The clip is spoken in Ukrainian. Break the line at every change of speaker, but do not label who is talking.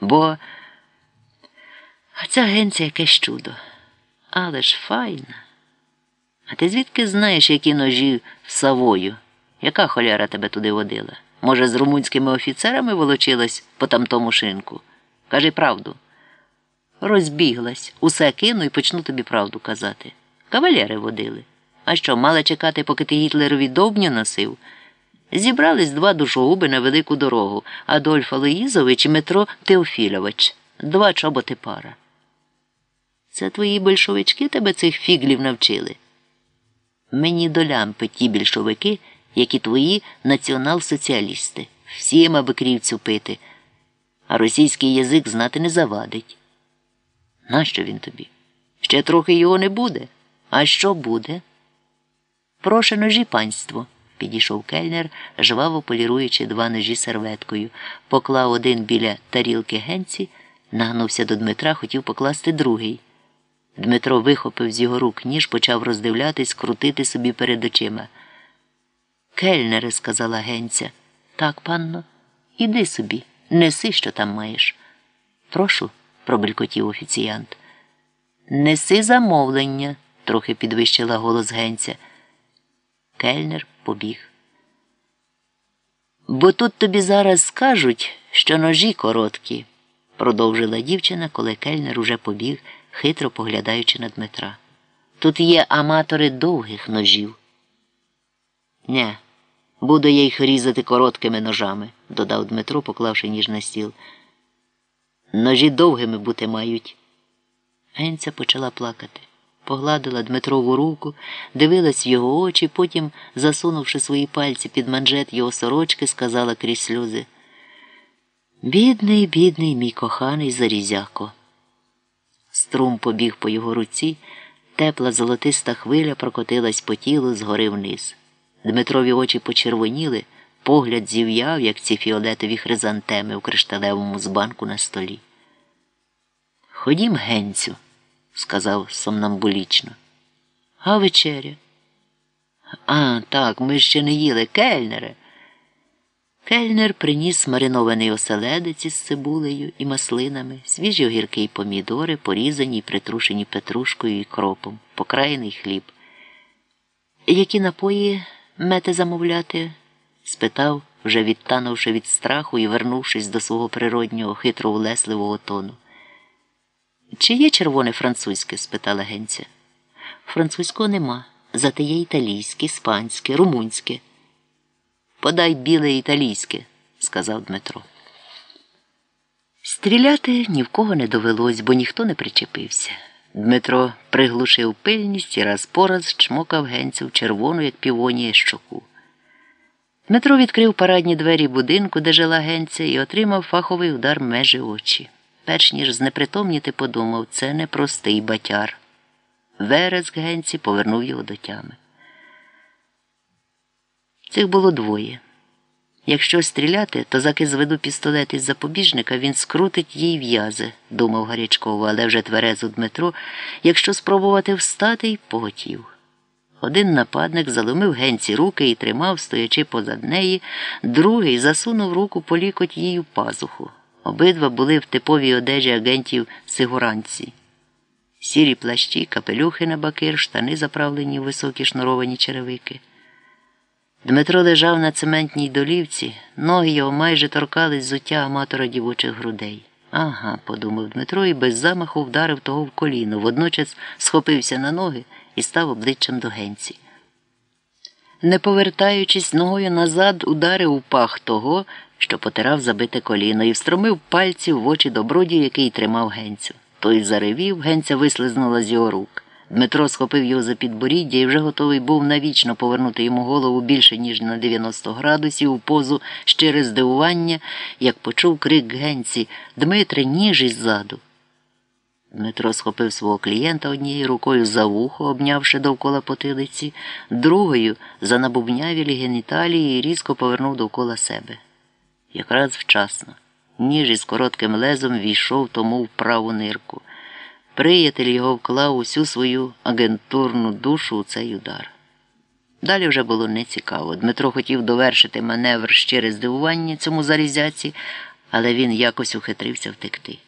Бо ця агенція якесь чудо. Але ж файна. А ти звідки знаєш, які ножі в Савою? Яка холяра тебе туди водила? Може, з румунськими офіцерами волочилась по тамтому шинку? Кажи правду. Розбіглась, усе кину і почну тобі правду казати. Кавалери водили. А що, мала чекати, поки ти Гітлерові довбню носив? Зібрались два душогуби на велику дорогу Адольф Алоїзович і Метро Теофілович. Два чоботи пара. Це твої большовички тебе цих фіглів навчили. Мені до лямпи ті більшовики, які твої націонал-соціалісти. Всім аби крівцю пити, а російський язик знати не завадить. Нащо він тобі? Ще трохи його не буде. А що буде? Проше ножі панство, підійшов кельнер, жваво поліруючи два ножі серветкою, поклав один біля тарілки генці, нагнувся до Дмитра, хотів покласти другий. Дмитро вихопив з його рук ніж, почав роздивлятись, крутити собі перед очима. Кельнере, сказала генця. Так, панно, іди собі, неси, що там маєш. Прошу, пробелькотів офіціянт. Неси замовлення, трохи підвищила голос генця. Кельнер побіг. Бо тут тобі зараз скажуть, що ножі короткі, продовжила дівчина, коли кельнер уже побіг, хитро поглядаючи на Дмитра. Тут є аматори довгих ножів. Нє, буду я їх різати короткими ножами, додав Дмитро, поклавши ніж на стіл. Ножі довгими бути мають. Генця почала плакати. Погладила Дмитрову руку, дивилась в його очі, потім, засунувши свої пальці під манжет його сорочки, сказала крізь сльози. Бідний, бідний, мій коханий зарізяко. Струм побіг по його руці, тепла золотиста хвиля прокотилась по тілу згори вниз. Дмитрові очі почервоніли, погляд зів'яв, як ці фіолетові хризантеми у кришталевому збанку на столі. Ходім, генцю, сказав сомнамбулічно. А вечеря? А, так, ми ще не їли кельнере. Кельнер приніс маринований оселедець із цибулею і маслинами, свіжі огірки й помідори, порізані й притрушені петрушкою і кропом, покраєний хліб. Які напої мете замовляти? спитав, вже відтанувши від страху і вернувшись до свого природнього хитро улесливого тону. Чи є червоне французьке? спитала генця. Французького нема, зате є італійське, іспанське, румунське. Подай біле італійське, сказав Дмитро. Стріляти ні в кого не довелось, бо ніхто не причепився. Дмитро приглушив пильність і раз по раз чмокав генцю в червону, як півонія щоку. Дмитро відкрив парадні двері будинку, де жила генця, і отримав фаховий удар межі очі. Перш ніж знепритомніти, подумав, це непростий батяр. Вереск генці повернув його до тями. Цих було двоє. Якщо стріляти, то заки зведу пістолет із запобіжника, він скрутить їй в'язи, думав гарячково, але вже тверезо Дмитро, якщо спробувати встати й поготів. Один нападник заломив генці руки і тримав, стоячи позад неї, другий засунув руку по лікоть їй у пазуху. Обидва були в типовій одежі агентів сигуранці. Сірі плащі, капелюхи на бакир, штани заправлені в високі шнуровані черевики. Дмитро лежав на цементній долівці, ноги його майже торкались зуття аматора дівочих грудей. Ага, подумав Дмитро і без замаху вдарив того в коліно, водночас схопився на ноги і став обличчям до генці. Не повертаючись ногою назад, ударив у пах того, що потирав забите коліно, і встромив пальці в очі добродію, який тримав генцю. Той заревів, генця вислизнула з його рук. Дмитро схопив його за підборіддя і вже готовий був навічно повернути йому голову більше, ніж на 90 градусів у позу щире здивування, як почув крик генці Дмитре, ніж іззаду. Дмитро схопив свого клієнта однією рукою за вухо, обнявши довкола потилиці, другою за набубнявілі геніталії і різко повернув довкола себе. Якраз вчасно, ніж із коротким лезом війшов тому в праву нирку. Приятель його вклав усю свою агентурну душу у цей удар. Далі вже було нецікаво. Дмитро хотів довершити маневр щире здивування цьому зарізяці, але він якось ухитрився втекти.